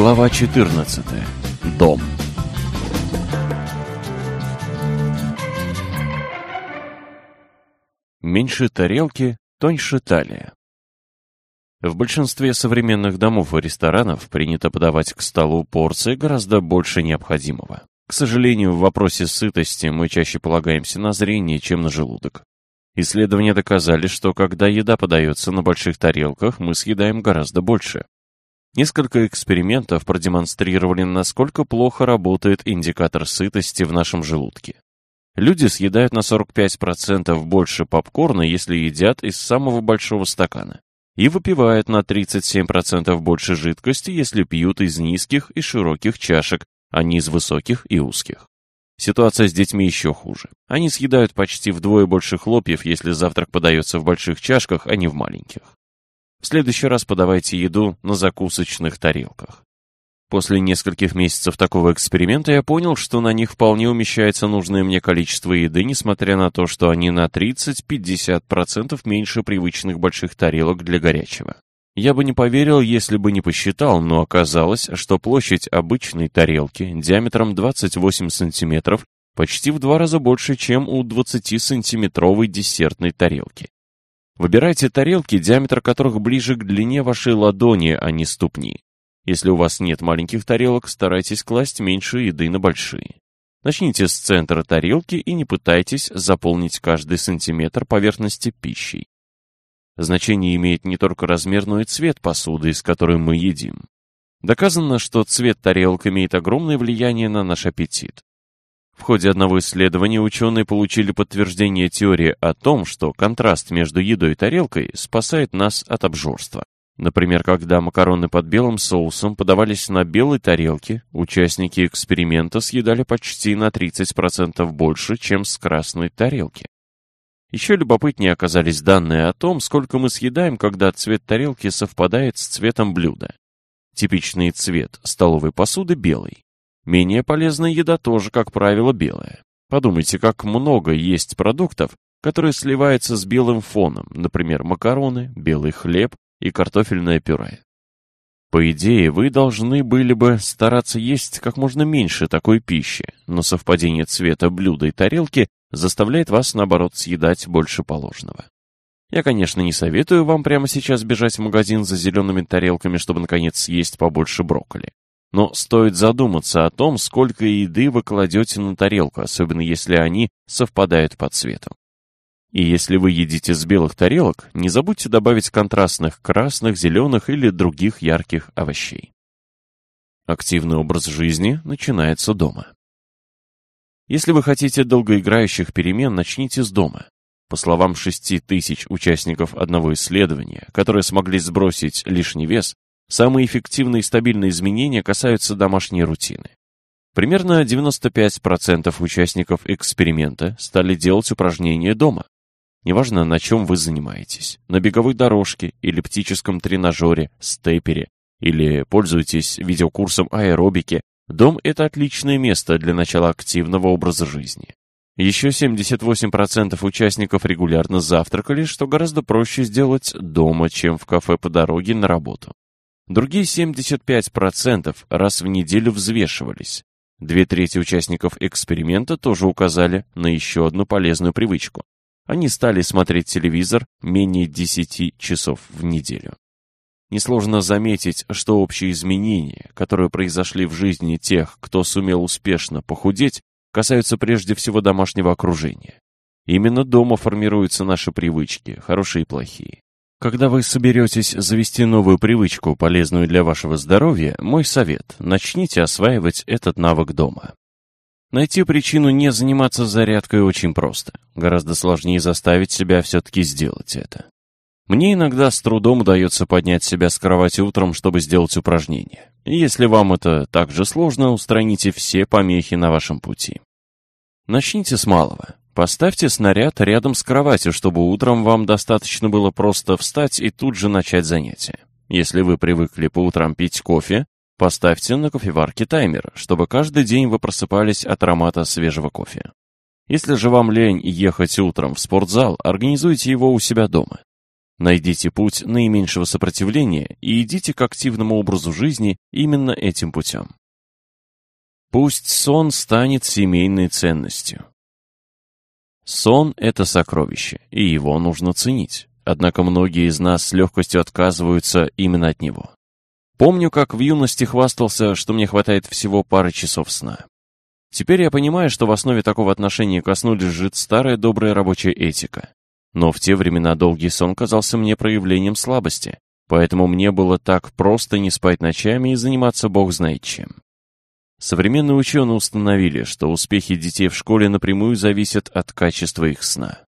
Глава 14. Дом. Меньше тарелки, тоньше талия. В большинстве современных домов и ресторанов принято подавать к столу порции гораздо больше необходимого. К сожалению, в вопросе сытости мы чаще полагаемся на зрение, чем на желудок. Исследования доказали, что когда еда подается на больших тарелках, мы съедаем гораздо больше. Несколько экспериментов продемонстрировали, насколько плохо работает индикатор сытости в нашем желудке. Люди съедают на 45% больше попкорна, если едят из самого большого стакана, и выпивают на 37% больше жидкости, если пьют из низких и широких чашек, а не из высоких и узких. Ситуация с детьми еще хуже. Они съедают почти вдвое больше хлопьев, если завтрак подается в больших чашках, а не в маленьких. В следующий раз подавайте еду на закусочных тарелках. После нескольких месяцев такого эксперимента я понял, что на них вполне умещается нужное мне количество еды, несмотря на то, что они на 30-50% меньше привычных больших тарелок для горячего. Я бы не поверил, если бы не посчитал, но оказалось, что площадь обычной тарелки диаметром 28 сантиметров почти в два раза больше, чем у 20-сантиметровой десертной тарелки. Выбирайте тарелки, диаметр которых ближе к длине вашей ладони, а не ступни. Если у вас нет маленьких тарелок, старайтесь класть меньше еды на большие. Начните с центра тарелки и не пытайтесь заполнить каждый сантиметр поверхности пищей. Значение имеет не только размер, но и цвет посуды, из которой мы едим. Доказано, что цвет тарелок имеет огромное влияние на наш аппетит. В ходе одного исследования ученые получили подтверждение теории о том, что контраст между едой и тарелкой спасает нас от обжорства. Например, когда макароны под белым соусом подавались на белой тарелке, участники эксперимента съедали почти на 30% больше, чем с красной тарелки. Еще любопытнее оказались данные о том, сколько мы съедаем, когда цвет тарелки совпадает с цветом блюда. Типичный цвет столовой посуды белый. Менее полезная еда тоже, как правило, белая. Подумайте, как много есть продуктов, которые сливаются с белым фоном, например, макароны, белый хлеб и картофельное пюре. По идее, вы должны были бы стараться есть как можно меньше такой пищи, но совпадение цвета блюда и тарелки заставляет вас, наоборот, съедать больше положенного. Я, конечно, не советую вам прямо сейчас бежать в магазин за зелеными тарелками, чтобы, наконец, съесть побольше брокколи. Но стоит задуматься о том, сколько еды вы кладете на тарелку, особенно если они совпадают по цвету. И если вы едите с белых тарелок, не забудьте добавить контрастных красных, зеленых или других ярких овощей. Активный образ жизни начинается дома. Если вы хотите долгоиграющих перемен, начните с дома. По словам 6 тысяч участников одного исследования, которые смогли сбросить лишний вес, Самые эффективные и стабильные изменения касаются домашней рутины. Примерно 95% участников эксперимента стали делать упражнения дома. Неважно, на чем вы занимаетесь, на беговой дорожке, эллиптическом тренажере, степере, или пользуетесь видеокурсом аэробики, дом – это отличное место для начала активного образа жизни. Еще 78% участников регулярно завтракали, что гораздо проще сделать дома, чем в кафе по дороге на работу. Другие 75% раз в неделю взвешивались. Две трети участников эксперимента тоже указали на еще одну полезную привычку. Они стали смотреть телевизор менее 10 часов в неделю. Несложно заметить, что общие изменения, которые произошли в жизни тех, кто сумел успешно похудеть, касаются прежде всего домашнего окружения. Именно дома формируются наши привычки, хорошие и плохие. Когда вы соберетесь завести новую привычку, полезную для вашего здоровья, мой совет – начните осваивать этот навык дома. Найти причину не заниматься зарядкой очень просто. Гораздо сложнее заставить себя все-таки сделать это. Мне иногда с трудом удается поднять себя с кровати утром, чтобы сделать упражнение. если вам это так же сложно, устраните все помехи на вашем пути. Начните с малого. Поставьте снаряд рядом с кроватью, чтобы утром вам достаточно было просто встать и тут же начать занятие. Если вы привыкли по утрам пить кофе, поставьте на кофеварке таймер, чтобы каждый день вы просыпались от аромата свежего кофе. Если же вам лень ехать утром в спортзал, организуйте его у себя дома. Найдите путь наименьшего сопротивления и идите к активному образу жизни именно этим путем. Пусть сон станет семейной ценностью. Сон – это сокровище, и его нужно ценить. Однако многие из нас с легкостью отказываются именно от него. Помню, как в юности хвастался, что мне хватает всего пары часов сна. Теперь я понимаю, что в основе такого отношения ко сну старая добрая рабочая этика. Но в те времена долгий сон казался мне проявлением слабости, поэтому мне было так просто не спать ночами и заниматься бог знает чем. Современные ученые установили, что успехи детей в школе напрямую зависят от качества их сна.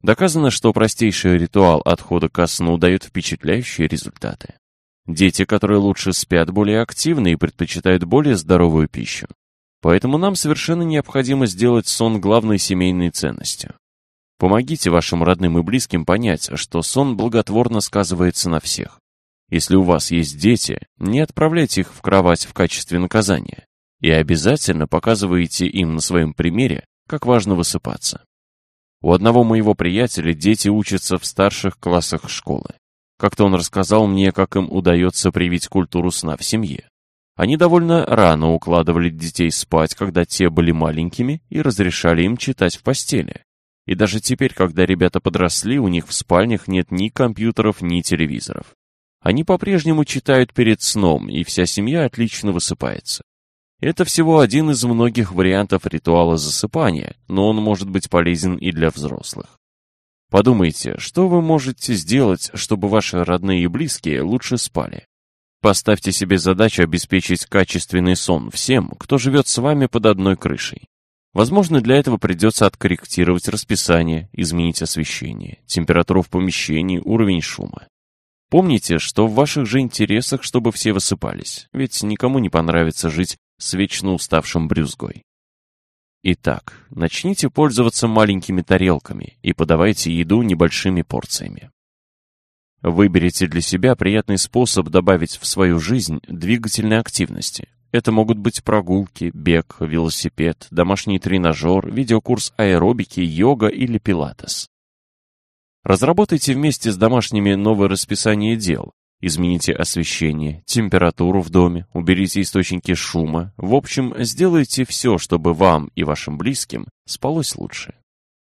Доказано, что простейший ритуал отхода ко сну дает впечатляющие результаты. Дети, которые лучше спят, более активны и предпочитают более здоровую пищу. Поэтому нам совершенно необходимо сделать сон главной семейной ценностью. Помогите вашим родным и близким понять, что сон благотворно сказывается на всех. Если у вас есть дети, не отправляйте их в кровать в качестве наказания. И обязательно показывайте им на своем примере, как важно высыпаться. У одного моего приятеля дети учатся в старших классах школы. Как-то он рассказал мне, как им удается привить культуру сна в семье. Они довольно рано укладывали детей спать, когда те были маленькими, и разрешали им читать в постели. И даже теперь, когда ребята подросли, у них в спальнях нет ни компьютеров, ни телевизоров. Они по-прежнему читают перед сном, и вся семья отлично высыпается. Это всего один из многих вариантов ритуала засыпания, но он может быть полезен и для взрослых. Подумайте, что вы можете сделать, чтобы ваши родные и близкие лучше спали. Поставьте себе задачу обеспечить качественный сон всем, кто живет с вами под одной крышей. Возможно, для этого придется откорректировать расписание, изменить освещение, температуру в помещении, уровень шума. Помните, что в ваших же интересах, чтобы все высыпались, ведь никому не понравится жить с вечно уставшим брюзгой. Итак, начните пользоваться маленькими тарелками и подавайте еду небольшими порциями. Выберите для себя приятный способ добавить в свою жизнь двигательной активности. Это могут быть прогулки, бег, велосипед, домашний тренажер, видеокурс аэробики, йога или пилатес. Разработайте вместе с домашними новое расписание дел, Измените освещение, температуру в доме, уберите источники шума. В общем, сделайте все, чтобы вам и вашим близким спалось лучше.